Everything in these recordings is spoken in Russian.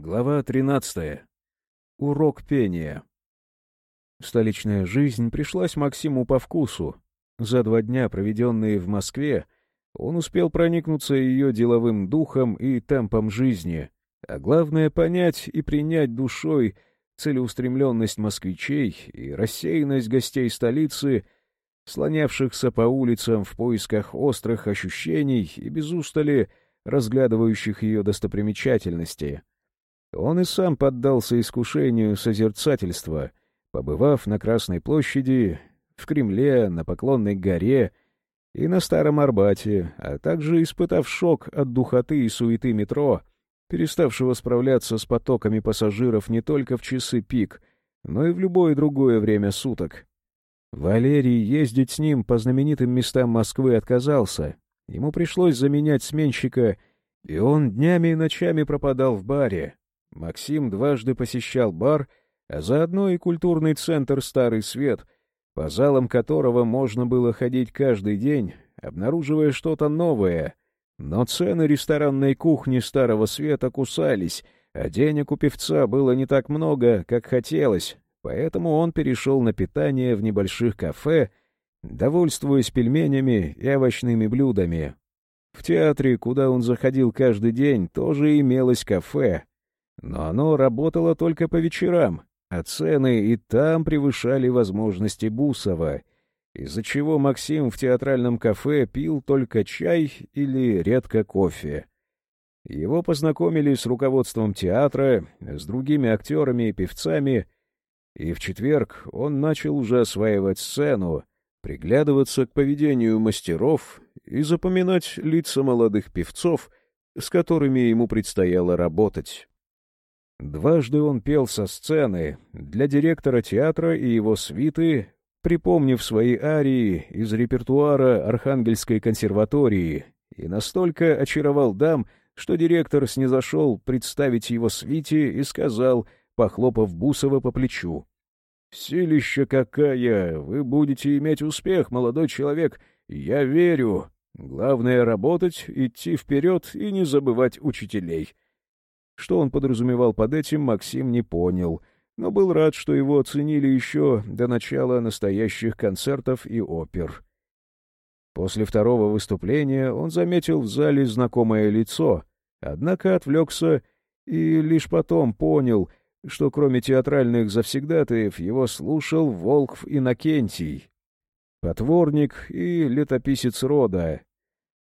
Глава 13. Урок пения. Столичная жизнь пришлась Максиму по вкусу. За два дня, проведенные в Москве, он успел проникнуться ее деловым духом и темпом жизни, а главное — понять и принять душой целеустремленность москвичей и рассеянность гостей столицы, слонявшихся по улицам в поисках острых ощущений и без устали разглядывающих ее достопримечательности — он и сам поддался искушению созерцательства, побывав на Красной площади, в Кремле, на Поклонной горе и на Старом Арбате, а также испытав шок от духоты и суеты метро, переставшего справляться с потоками пассажиров не только в часы пик, но и в любое другое время суток. Валерий ездить с ним по знаменитым местам Москвы отказался. Ему пришлось заменять сменщика, и он днями и ночами пропадал в баре, Максим дважды посещал бар, а заодно и культурный центр «Старый свет», по залам которого можно было ходить каждый день, обнаруживая что-то новое. Но цены ресторанной кухни «Старого света» кусались, а денег у певца было не так много, как хотелось, поэтому он перешел на питание в небольших кафе, довольствуясь пельменями и овощными блюдами. В театре, куда он заходил каждый день, тоже имелось кафе, но оно работало только по вечерам, а цены и там превышали возможности Бусова, из-за чего Максим в театральном кафе пил только чай или редко кофе. Его познакомили с руководством театра, с другими актерами и певцами, и в четверг он начал уже осваивать сцену, приглядываться к поведению мастеров и запоминать лица молодых певцов, с которыми ему предстояло работать. Дважды он пел со сцены для директора театра и его свиты, припомнив свои арии из репертуара Архангельской консерватории, и настолько очаровал дам, что директор снизошел представить его свите и сказал, похлопав Бусова по плечу, «Силища какая! Вы будете иметь успех, молодой человек! Я верю! Главное — работать, идти вперед и не забывать учителей!» Что он подразумевал под этим, Максим не понял, но был рад, что его оценили еще до начала настоящих концертов и опер. После второго выступления он заметил в зале знакомое лицо, однако отвлекся и лишь потом понял, что кроме театральных завсегдатаев его слушал Волкв Иннокентий, потворник и летописец рода,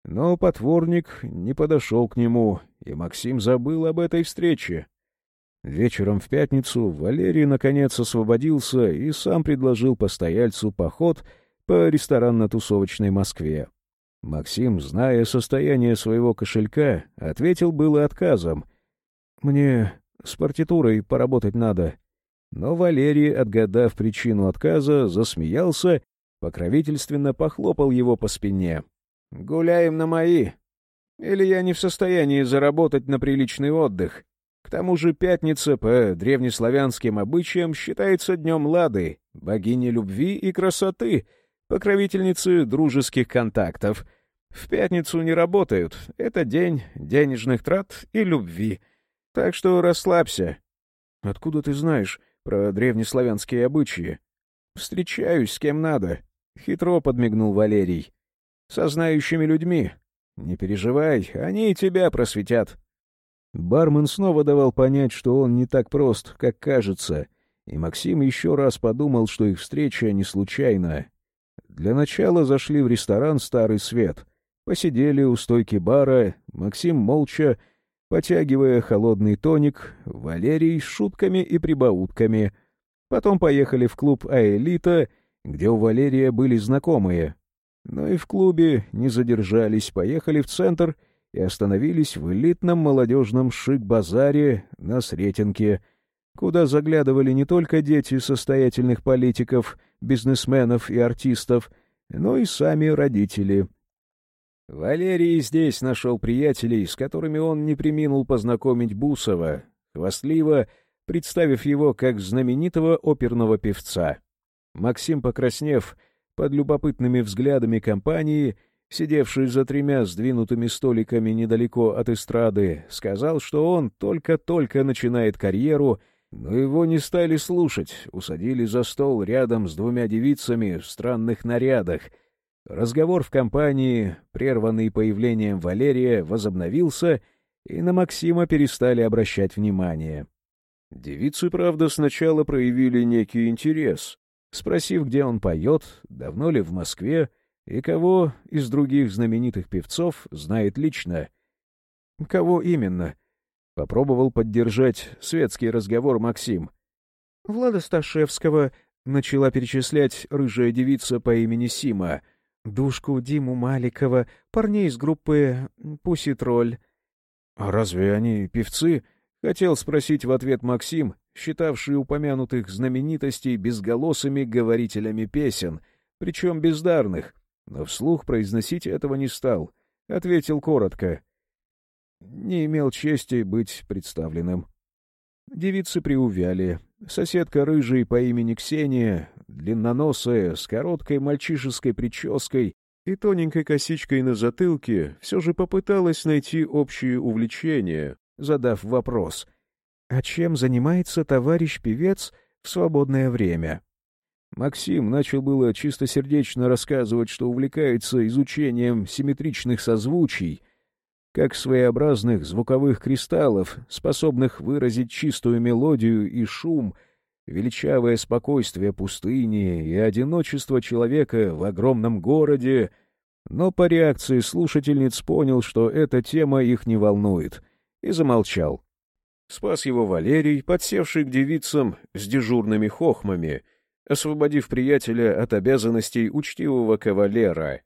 но потворник не подошел к нему, и Максим забыл об этой встрече. Вечером в пятницу Валерий наконец освободился и сам предложил постояльцу поход по ресторанно-тусовочной Москве. Максим, зная состояние своего кошелька, ответил было отказом. «Мне с партитурой поработать надо». Но Валерий, отгадав причину отказа, засмеялся, покровительственно похлопал его по спине. Гуляем на мои. Или я не в состоянии заработать на приличный отдых. К тому же пятница по древнеславянским обычаям считается днем Лады, богини любви и красоты, покровительницы дружеских контактов. В пятницу не работают. Это день денежных трат и любви. Так что расслабься. Откуда ты знаешь про древнеславянские обычаи? Встречаюсь с кем надо. Хитро подмигнул Валерий со знающими людьми. Не переживай, они и тебя просветят». Бармен снова давал понять, что он не так прост, как кажется, и Максим еще раз подумал, что их встреча не случайна. Для начала зашли в ресторан «Старый свет», посидели у стойки бара, Максим молча, потягивая холодный тоник, Валерий с шутками и прибаутками. Потом поехали в клуб «Аэлита», где у Валерия были знакомые. Но и в клубе не задержались, поехали в центр и остановились в элитном молодежном шик-базаре на Сретенке, куда заглядывали не только дети состоятельных политиков, бизнесменов и артистов, но и сами родители. Валерий здесь нашел приятелей, с которыми он не приминул познакомить Бусова, хвастливо представив его как знаменитого оперного певца. Максим, покраснев, под любопытными взглядами компании сидевший за тремя сдвинутыми столиками недалеко от эстрады, сказал, что он только-только начинает карьеру, но его не стали слушать, усадили за стол рядом с двумя девицами в странных нарядах. Разговор в компании, прерванный появлением Валерия, возобновился, и на Максима перестали обращать внимание. Девицы, правда, сначала проявили некий интерес, спросив, где он поет, давно ли в Москве, и кого из других знаменитых певцов знает лично. Кого именно? Попробовал поддержать светский разговор Максим. Влада Сташевского начала перечислять рыжая девица по имени Сима, душку Диму Маликова, парней из группы «Пуси Тролль». «А разве они певцы?» — хотел спросить в ответ Максим, считавший упомянутых знаменитостей безголосыми говорителями песен, причем бездарных — но вслух произносить этого не стал. Ответил коротко. Не имел чести быть представленным. Девицы приувяли. Соседка рыжей по имени Ксения, длинноносая, с короткой мальчишеской прической и тоненькой косичкой на затылке, все же попыталась найти общее увлечение, задав вопрос. «А чем занимается товарищ певец в свободное время?» Максим начал было чистосердечно рассказывать, что увлекается изучением симметричных созвучий, как своеобразных звуковых кристаллов, способных выразить чистую мелодию и шум, величавое спокойствие пустыни и одиночество человека в огромном городе, но по реакции слушательниц понял, что эта тема их не волнует, и замолчал. Спас его Валерий, подсевший к девицам с дежурными хохмами — освободив приятеля от обязанностей учтивого кавалера.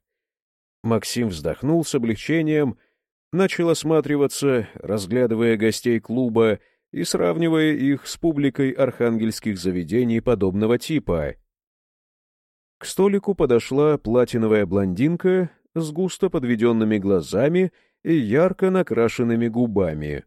Максим вздохнул с облегчением, начал осматриваться, разглядывая гостей клуба и сравнивая их с публикой архангельских заведений подобного типа. К столику подошла платиновая блондинка с густо подведенными глазами и ярко накрашенными губами.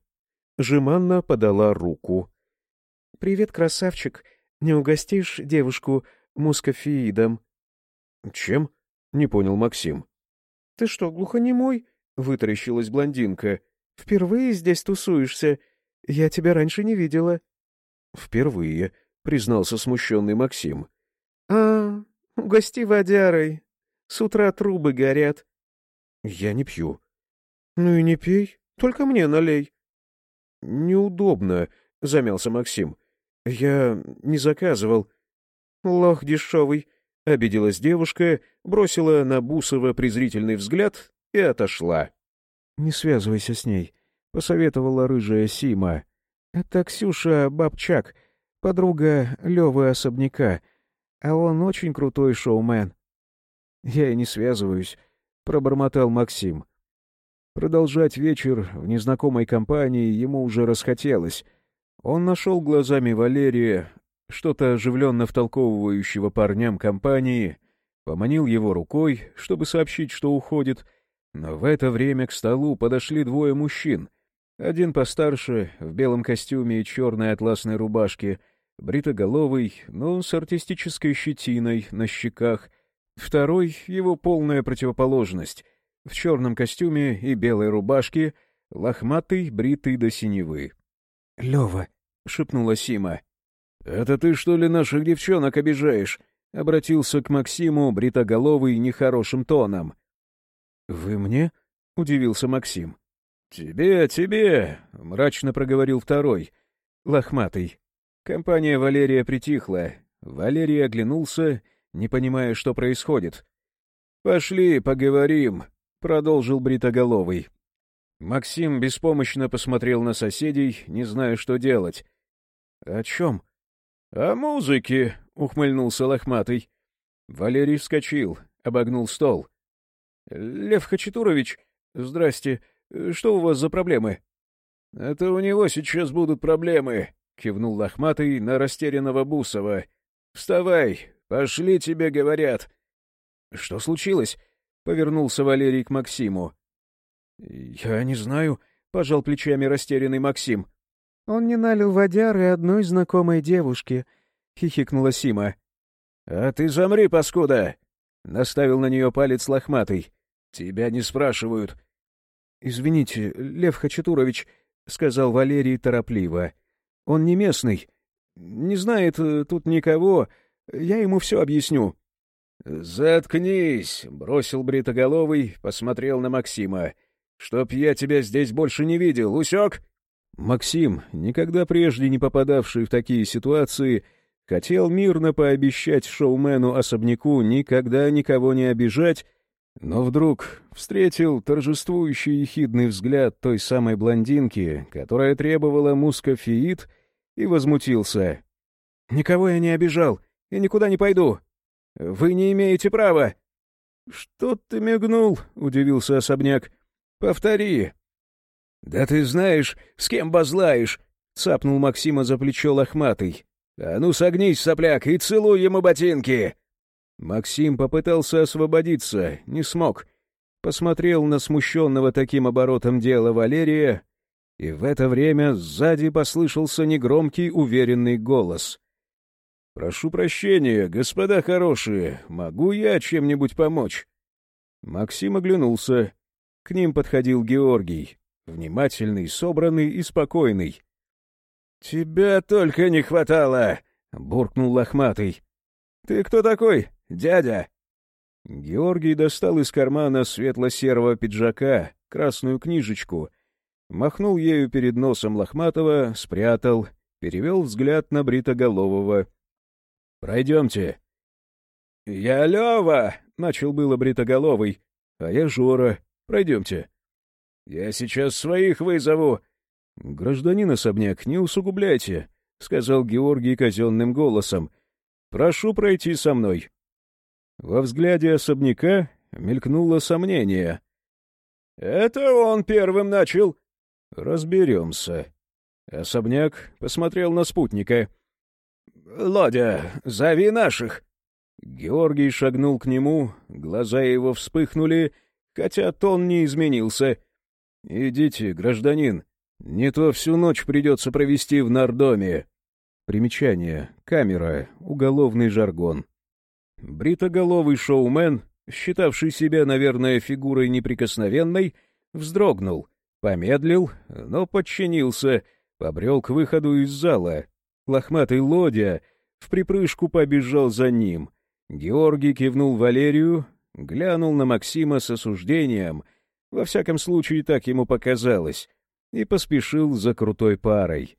Жеманно подала руку. — Привет, красавчик. Не угостишь девушку мускофиидом? — Чем? — не понял Максим. — Ты что, глухонемой? — вытаращилась блондинка. — Впервые здесь тусуешься. Я тебя раньше не видела. — Впервые, — признался смущенный Максим. — А, угости водярой. С утра трубы горят. — Я не пью. — Ну и не пей, только мне налей. — Неудобно, — замялся Максим. «Я не заказывал». «Лох дешевый», — обиделась девушка, бросила на Бусова презрительный взгляд и отошла. «Не связывайся с ней», — посоветовала рыжая Сима. «Это Ксюша Бабчак, подруга Левы Особняка, а он очень крутой шоумен». «Я и не связываюсь», — пробормотал Максим. Продолжать вечер в незнакомой компании ему уже расхотелось — он нашел глазами Валерия, что-то оживленно втолковывающего парням компании, поманил его рукой, чтобы сообщить, что уходит, но в это время к столу подошли двое мужчин. Один постарше, в белом костюме и черной атласной рубашке, бритоголовый, но с артистической щетиной на щеках. Второй — его полная противоположность, в черном костюме и белой рубашке, лохматый, бритый до синевы. — Лева, — шепнула Сима. «Это ты, что ли, наших девчонок обижаешь?» — обратился к Максиму бритоголовый нехорошим тоном. «Вы мне?» — удивился Максим. «Тебе, тебе!» — мрачно проговорил второй, лохматый. Компания Валерия притихла. Валерий оглянулся, не понимая, что происходит. «Пошли, поговорим», — продолжил бритоголовый. Максим беспомощно посмотрел на соседей, не зная, что делать. «О чем?» «О музыке», — ухмыльнулся лохматый. Валерий вскочил, обогнул стол. «Лев Хачатурович, здрасте. Что у вас за проблемы?» «Это у него сейчас будут проблемы», — кивнул лохматый на растерянного Бусова. «Вставай, пошли, тебе говорят». «Что случилось?» — повернулся Валерий к Максиму. «Я не знаю», — пожал плечами растерянный Максим. «Он не налил водяры одной знакомой девушке», — хихикнула Сима. «А ты замри, паскуда!» — наставил на нее палец лохматый. Тебя не спрашивают». «Извините, Лев Хачатурович», — сказал Валерий торопливо. «Он не местный, не знает э, тут никого. Я ему все объясню». «Заткнись!» — бросил Бритоголовый, посмотрел на Максима. «Чтоб я тебя здесь больше не видел, усек?» Максим, никогда прежде не попадавший в такие ситуации, хотел мирно пообещать шоумену-особняку никогда никого не обижать, но вдруг встретил торжествующий ехидный взгляд той самой блондинки, которая требовала мускофиит, и возмутился. «Никого я не обижал и никуда не пойду. Вы не имеете права!» «Что ты мигнул?» — удивился особняк. «Повтори». «Да ты знаешь, с кем базлаешь!» — цапнул Максима за плечо лохматый. «А ну согнись, сопляк, и целуй ему ботинки!» Максим попытался освободиться, не смог. Посмотрел на смущенного таким оборотом дела Валерия, и в это время сзади послышался негромкий уверенный голос. «Прошу прощения, господа хорошие, могу я чем-нибудь помочь?» Максим оглянулся. К ним подходил Георгий, внимательный, собранный и спокойный. «Тебя только не хватало!» — буркнул лохматый. «Ты кто такой, дядя?» Георгий достал из кармана светло-серого пиджака красную книжечку, махнул ею перед носом Лохматова, спрятал, перевел взгляд на Бритоголового Пройдемте. — Я Лева! — начал было Бритоголовый. — А я Жора. Пройдемте. — Я сейчас своих вызову. — Гражданин особняк, не усугубляйте, — сказал Георгий казенным голосом. — Прошу пройти со мной. Во взгляде особняка мелькнуло сомнение. — Это он первым начал. — Разберемся. Особняк посмотрел на спутника — «Лодя, зови наших!» Георгий шагнул к нему, глаза его вспыхнули, хотя тон не изменился. «Идите, гражданин, не то всю ночь придется провести в нардоме». Примечание. Камера. Уголовный жаргон. Бритоголовый шоумен, считавший себя, наверное, фигурой неприкосновенной, вздрогнул, помедлил, но подчинился, побрел к выходу из зала. Лохматый Лодя в припрыжку побежал за ним. Георгий кивнул Валерию, глянул на Максима с осуждением, во всяком случае так ему показалось, и поспешил за крутой парой.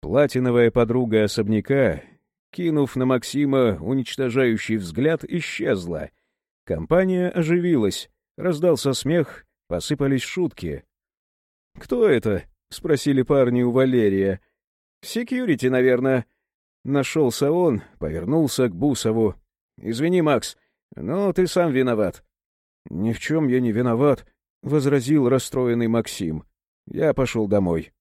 Платиновая подруга особняка, кинув на Максима уничтожающий взгляд, исчезла. Компания оживилась, раздался смех, посыпались шутки. «Кто это?» — спросили парни у Валерия. «Секьюрити, наверное». Нашелся он, повернулся к Бусову. «Извини, Макс, но ты сам виноват». «Ни в чем я не виноват», — возразил расстроенный Максим. Я пошел домой.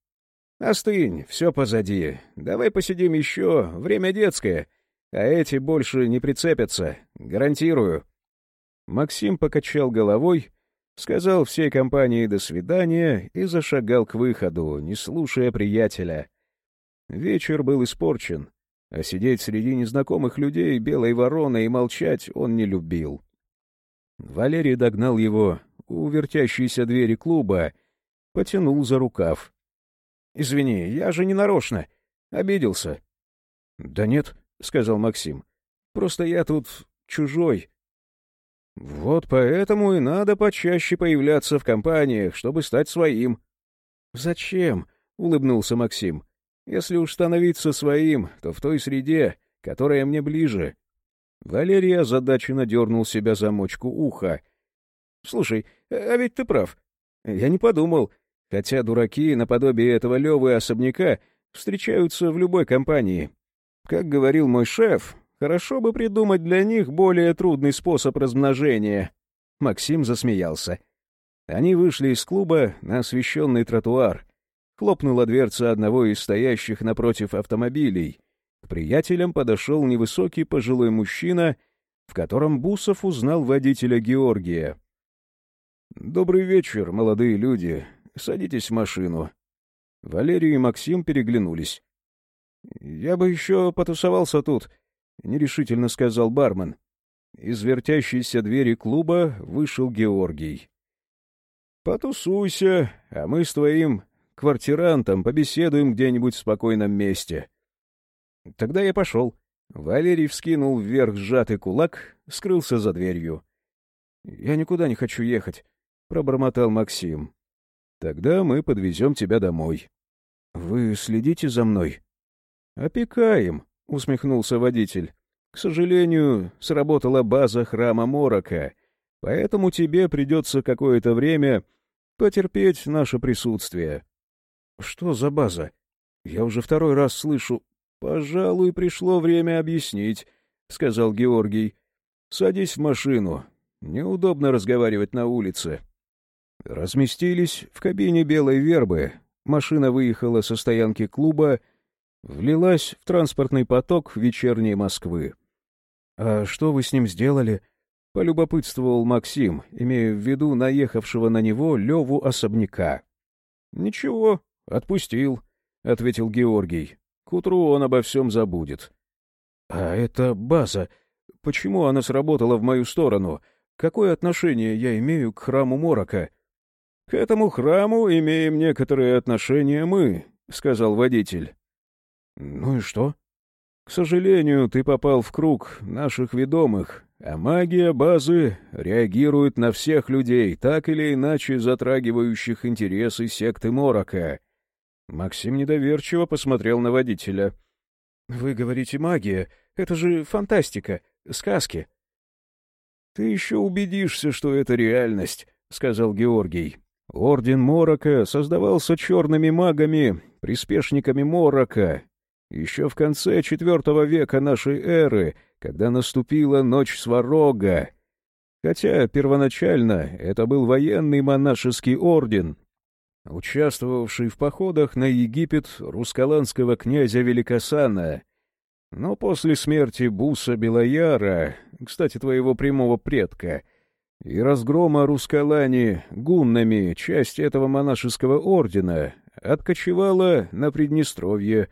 «Остынь, все позади. Давай посидим еще, время детское. А эти больше не прицепятся, гарантирую». Максим покачал головой, сказал всей компании «до свидания» и зашагал к выходу, не слушая приятеля. Вечер был испорчен, а сидеть среди незнакомых людей белой вороной и молчать он не любил. Валерий догнал его у вертящейся двери клуба, потянул за рукав. — Извини, я же не нарочно. Обиделся. — Да нет, — сказал Максим. — Просто я тут чужой. — Вот поэтому и надо почаще появляться в компаниях, чтобы стать своим. — Зачем? — улыбнулся Максим. Если уж становиться своим, то в той среде, которая мне ближе. Валерий озадаченно дернул себя за мочку уха. — Слушай, а ведь ты прав. Я не подумал. Хотя дураки наподобие этого Левы особняка встречаются в любой компании. Как говорил мой шеф, хорошо бы придумать для них более трудный способ размножения. Максим засмеялся. Они вышли из клуба на освещенный тротуар — Хлопнула дверца одного из стоящих напротив автомобилей. К приятелям подошел невысокий пожилой мужчина, в котором Бусов узнал водителя Георгия. «Добрый вечер, молодые люди. Садитесь в машину». Валерий и Максим переглянулись. «Я бы еще потусовался тут», — нерешительно сказал бармен. из вертящейся двери клуба вышел Георгий. «Потусуйся, а мы с твоим квартирантом побеседуем где-нибудь в спокойном месте». Тогда я пошел. Валерий вскинул вверх сжатый кулак, скрылся за дверью. «Я никуда не хочу ехать», — пробормотал Максим. «Тогда мы подвезем тебя домой». «Вы следите за мной?» «Опекаем», — усмехнулся водитель. «К сожалению, сработала база храма Морока, поэтому тебе придется какое-то время потерпеть наше присутствие». «Что за база? Я уже второй раз слышу «Пожалуй, пришло время объяснить», — сказал Георгий. «Садись в машину. Неудобно разговаривать на улице». Разместились в кабине белой вербы. Машина выехала со стоянки клуба, влилась в транспортный поток вечерней Москвы. «А что вы с ним сделали?» — полюбопытствовал Максим, имея в виду наехавшего на него Леву особняка. «Ничего, отпустил», — ответил Георгий. К утру он обо всем забудет. А эта база, почему она сработала в мою сторону? Какое отношение я имею к храму Морока? — К этому храму имеем некоторые отношения мы, — сказал водитель. — Ну и что? — К сожалению, ты попал в круг наших ведомых, а магия базы реагирует на всех людей, так или иначе затрагивающих интересы секты Морока. Максим недоверчиво посмотрел на водителя. — Вы говорите магия. Это же фантастика, сказки. — Ты еще убедишься, что это реальность, — сказал Георгий. Орден Морока создавался черными магами, приспешниками Морока, еще в конце IV века нашей эры, когда наступила ночь Сварога. Хотя первоначально это был военный монашеский орден, участвовавший в походах на Египет рускаланского князя Великосана. Но после смерти Буса Белояра, кстати, твоего прямого предка, и разгрома Рускалани гуннами часть этого монашеского ордена откочевала на Приднестровье,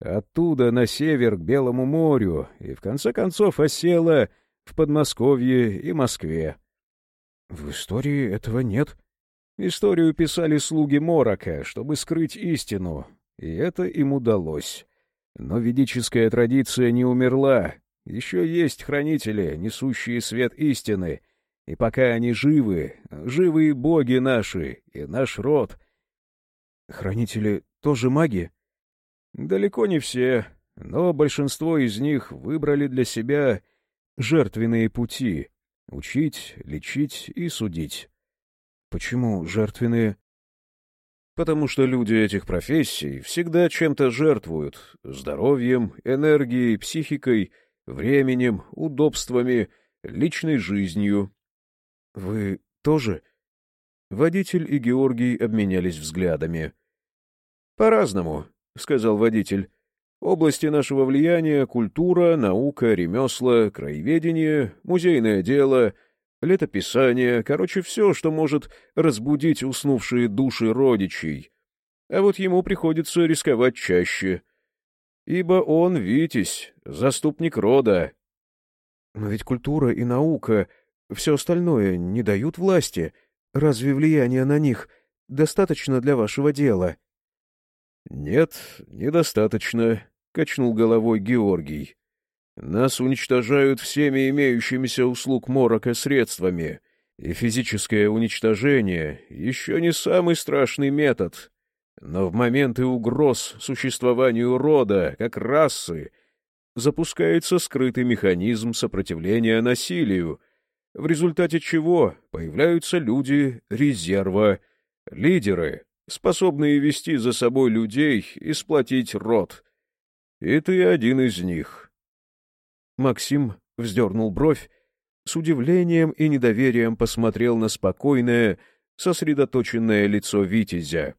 оттуда на север к Белому морю и, в конце концов, осела в Подмосковье и Москве. — В истории этого нет, Историю писали слуги Морока, чтобы скрыть истину, и это им удалось. Но ведическая традиция не умерла. Еще есть хранители, несущие свет истины. И пока они живы, живы и боги наши, и наш род. Хранители тоже маги? Далеко не все, но большинство из них выбрали для себя жертвенные пути — учить, лечить и судить. Почему жертвенные? Потому что люди этих профессий всегда чем-то жертвуют — здоровьем, энергией, психикой, временем, удобствами, личной жизнью. Вы тоже? Водитель и Георгий обменялись взглядами. «По-разному», — сказал водитель. «Области нашего влияния — культура, наука, ремесла, краеведение, музейное дело — летописание, короче, все, что может разбудить уснувшие души родичей. А вот ему приходится рисковать чаще. Ибо он, Витязь, заступник рода. Но ведь культура и наука, все остальное не дают власти. Разве влияние на них достаточно для вашего дела? — Нет, недостаточно, — качнул головой Георгий. Нас уничтожают всеми имеющимися услуг Морока средствами, и физическое уничтожение еще не самый страшный метод. Но в моменты угроз существованию рода, как расы, запускается скрытый механизм сопротивления насилию, в результате чего появляются люди резерва, лидеры, способные вести за собой людей и сплотить род. И ты один из них. Максим вздернул бровь, с удивлением и недоверием посмотрел на спокойное, сосредоточенное лицо Витязя.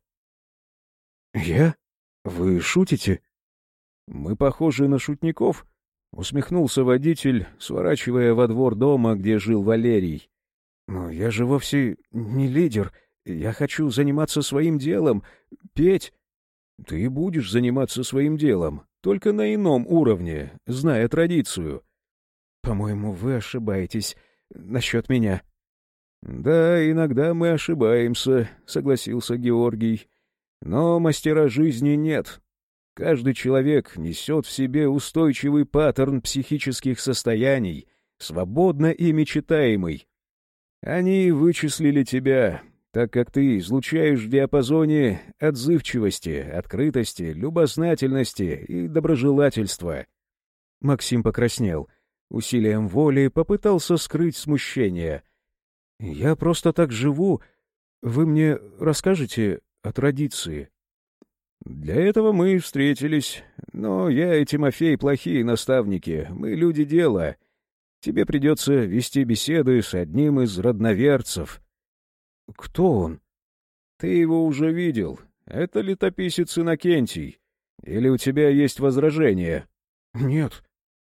— Я? Вы шутите? — Мы похожи на шутников? — усмехнулся водитель, сворачивая во двор дома, где жил Валерий. — Но я же вовсе не лидер. Я хочу заниматься своим делом, петь. — Ты будешь заниматься своим делом, только на ином уровне, зная традицию. По-моему, вы ошибаетесь насчет меня. Да, иногда мы ошибаемся, согласился Георгий. Но мастера жизни нет. Каждый человек несет в себе устойчивый паттерн психических состояний, свободно ими читаемый. Они вычислили тебя, так как ты излучаешь в диапазоне отзывчивости, открытости, любознательности и доброжелательства. Максим покраснел. Усилием воли попытался скрыть смущение. «Я просто так живу. Вы мне расскажете о традиции?» «Для этого мы встретились. Но я и Тимофей плохие наставники, мы люди дела. Тебе придется вести беседы с одним из родноверцев». «Кто он?» «Ты его уже видел. Это летописец Иннокентий. Или у тебя есть возражения?» «Нет».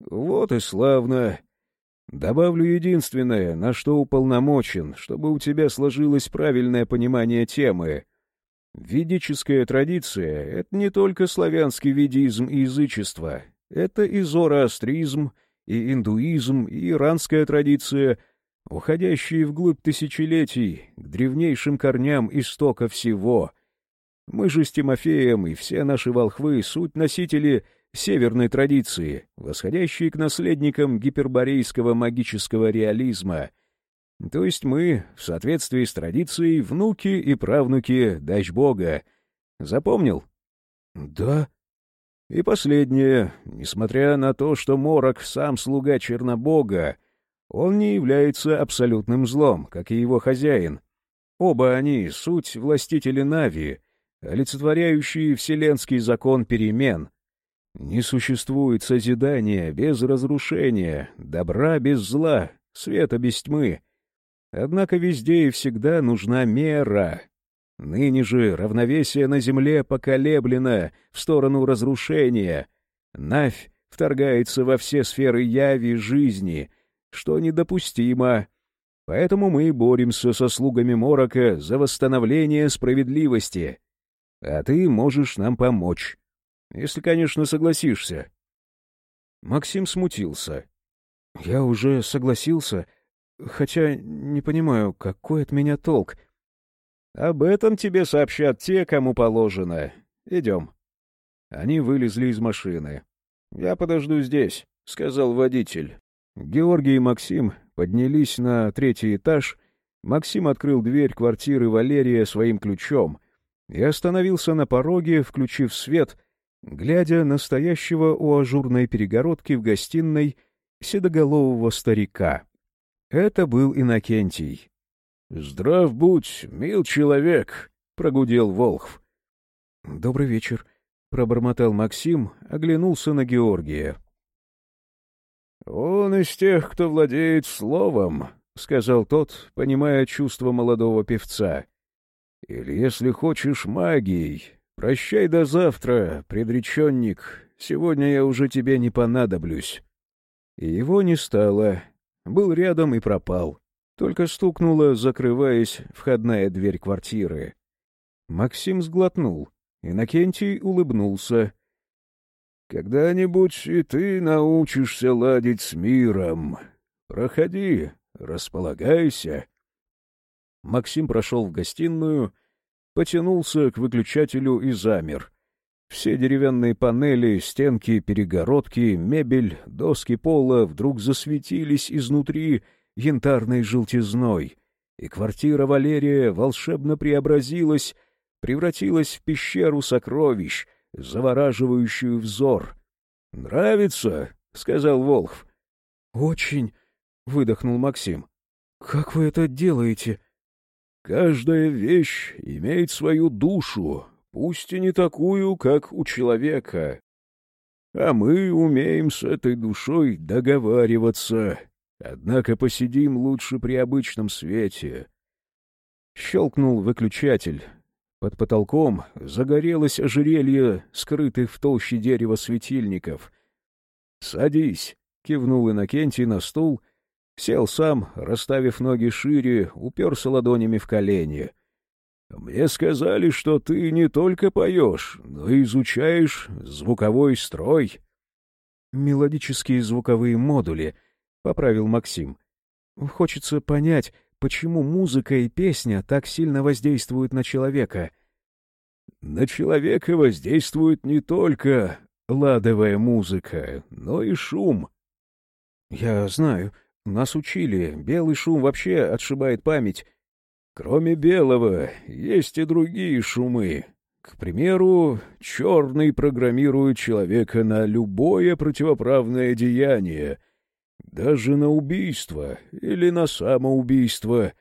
«Вот и славно. Добавлю единственное, на что уполномочен, чтобы у тебя сложилось правильное понимание темы. Ведическая традиция — это не только славянский ведизм и язычество. Это и зороастризм, и индуизм, и иранская традиция, уходящие вглубь тысячелетий, к древнейшим корням истока всего. Мы же с Тимофеем и все наши волхвы — суть носители северной традиции, восходящие к наследникам гиперборейского магического реализма — то есть мы, в соответствии с традицией, внуки и правнуки дач Бога. Запомнил? Да. И последнее. Несмотря на то, что Морок сам слуга Чернобога, он не является абсолютным злом, как и его хозяин. Оба они — суть властители Нави, олицетворяющие вселенский закон перемен. Не существует созидания без разрушения, добра без зла, света без тьмы — Однако везде и всегда нужна мера. Ныне же равновесие на земле поколеблено в сторону разрушения. Навь вторгается во все сферы яви жизни, что недопустимо. Поэтому мы боремся со слугами Морока за восстановление справедливости. А ты можешь нам помочь. Если, конечно, согласишься. Максим смутился. — Я уже согласился, — Хотя не понимаю, какой от меня толк. Об этом тебе сообщат те, кому положено. Идем. Они вылезли из машины. Я подожду здесь, — сказал водитель. Георгий и Максим поднялись на третий этаж. Максим открыл дверь квартиры Валерия своим ключом и остановился на пороге, включив свет, глядя на стоящего у ажурной перегородки в гостиной седоголового старика. Это был Иннокентий. — Здрав будь, мил человек, — прогудел Волхв. — Добрый вечер, — пробормотал Максим, оглянулся на Георгия. — Он из тех, кто владеет словом, — сказал тот, понимая чувство молодого певца. — Или, если хочешь, магией. Прощай до завтра, предреченник, сегодня я уже тебе не понадоблюсь. И его не стало, был рядом и пропал. Только стукнула, закрываясь, входная дверь квартиры. Максим сглотнул. Иннокентий улыбнулся. — Когда-нибудь и ты научишься ладить с миром. Проходи, располагайся. Максим прошел в гостиную, потянулся к выключателю и замер — все деревянные панели, стенки, перегородки, мебель, доски пола вдруг засветились изнутри янтарной желтизной, и квартира Валерия волшебно преобразилась, превратилась в пещеру сокровищ, завораживающую взор. «Нравится?» — сказал Волхв. «Очень», — выдохнул Максим. «Как вы это делаете?» «Каждая вещь имеет свою душу, пусть и не такую, как у человека. А мы умеем с этой душой договариваться, однако посидим лучше при обычном свете. Щелкнул выключатель. Под потолком загорелось ожерелье скрытых в толще дерева светильников. «Садись», — кивнул Иннокентий на стул, сел сам, расставив ноги шире, уперся ладонями в колени — мне сказали, что ты не только поешь, но и изучаешь звуковой строй. Мелодические звуковые модули, — поправил Максим. «Хочется понять, почему музыка и песня так сильно воздействуют на человека». «На человека воздействует не только ладовая музыка, но и шум». «Я знаю. Нас учили. Белый шум вообще отшибает память». «Кроме белого, есть и другие шумы. К примеру, черный программирует человека на любое противоправное деяние, даже на убийство или на самоубийство.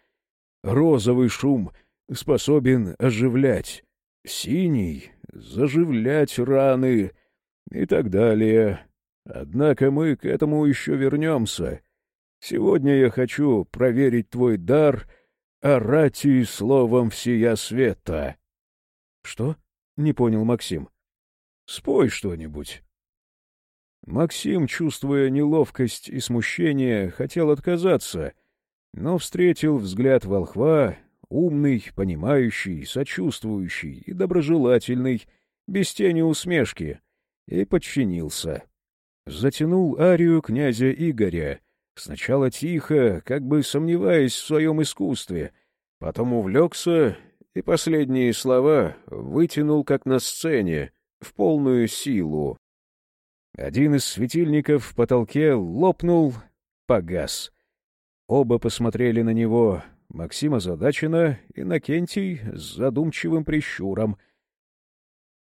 Розовый шум способен оживлять, синий — заживлять раны и так далее. Однако мы к этому еще вернемся. Сегодня я хочу проверить твой дар орати словом всея света. — Что? — не понял Максим. — Спой что-нибудь. Максим, чувствуя неловкость и смущение, хотел отказаться, но встретил взгляд волхва, умный, понимающий, сочувствующий и доброжелательный, без тени усмешки, и подчинился. Затянул арию князя Игоря, сначала тихо, как бы сомневаясь в своем искусстве, потом увлекся и последние слова вытянул, как на сцене, в полную силу. Один из светильников в потолке лопнул, погас. Оба посмотрели на него, Максим озадаченно, и Накентий с задумчивым прищуром.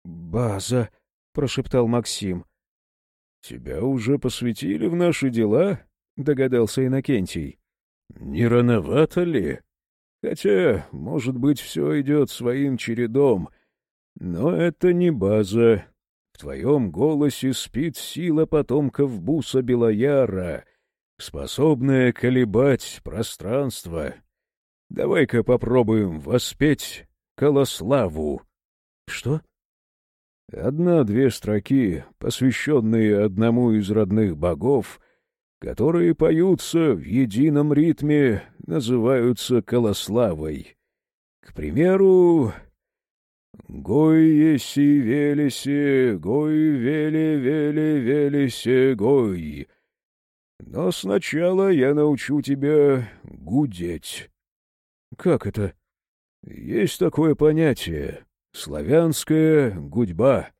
«База», — прошептал Максим. «Тебя уже посвятили в наши дела?» — догадался Иннокентий. «Не рановато ли? Хотя, может быть, все идет своим чередом. Но это не база. В твоем голосе спит сила потомков Буса Белояра, способная колебать пространство. Давай-ка попробуем воспеть Колославу. — Что? — Одна-две строки, посвященные одному из родных богов, которые поются в едином ритме, называются Колославой. К примеру, Гой еси велесе, гой веле веле велесе гой. Но сначала я научу тебя гудеть. Как это? Есть такое понятие — славянская гудьба.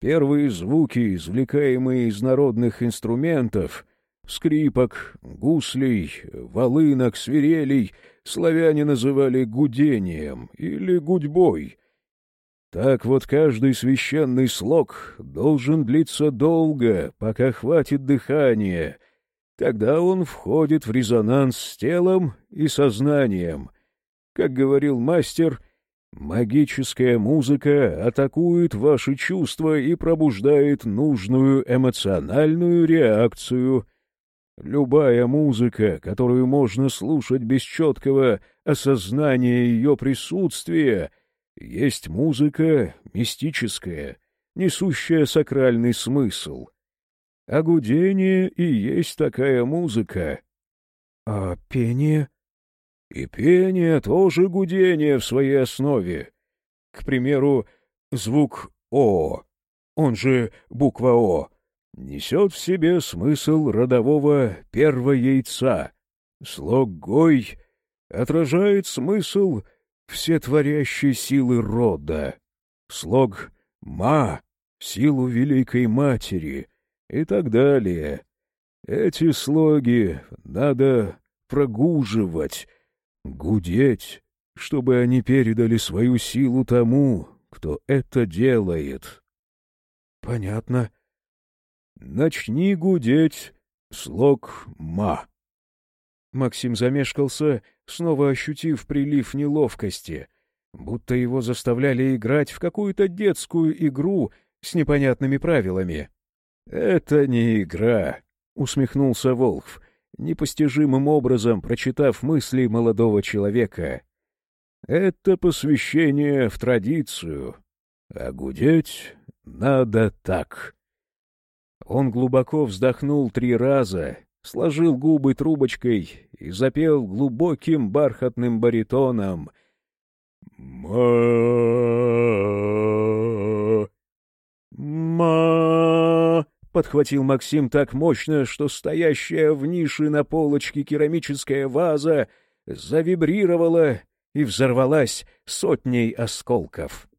Первые звуки, извлекаемые из народных инструментов — скрипок, гуслей, волынок, свирелей — славяне называли гудением или гудьбой — так вот каждый священный слог должен длиться долго, пока хватит дыхания. Тогда он входит в резонанс с телом и сознанием. Как говорил мастер, магическая музыка атакует ваши чувства и пробуждает нужную эмоциональную реакцию. Любая музыка, которую можно слушать без четкого осознания ее присутствия — есть музыка мистическая, несущая сакральный смысл. А гудение и есть такая музыка. А пение? И пение тоже гудение в своей основе. К примеру, звук «о», он же буква «о», несет в себе смысл родового первого яйца. Слог «гой» отражает смысл всетворящей силы рода, слог «ма», силу Великой Матери и так далее. Эти слоги надо прогуживать, гудеть, чтобы они передали свою силу тому, кто это делает. Понятно. Начни гудеть слог «ма». Максим замешкался, снова ощутив прилив неловкости, будто его заставляли играть в какую-то детскую игру с непонятными правилами. «Это не игра», — усмехнулся Волхв, непостижимым образом прочитав мысли молодого человека. «Это посвящение в традицию, а гудеть надо так». Он глубоко вздохнул три раза, сложил губы трубочкой и запел глубоким бархатным баритоном. «Ма...» «Ма...» — подхватил Максим так мощно, что стоящая в нише на полочке керамическая ваза завибрировала и взорвалась сотней осколков.